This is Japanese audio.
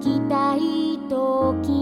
きたい時